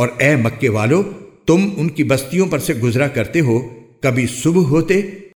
और ए मक्के वालों, तुम उनकी बस्तियों पर से गुजरा करते हो, कभी सुबह होते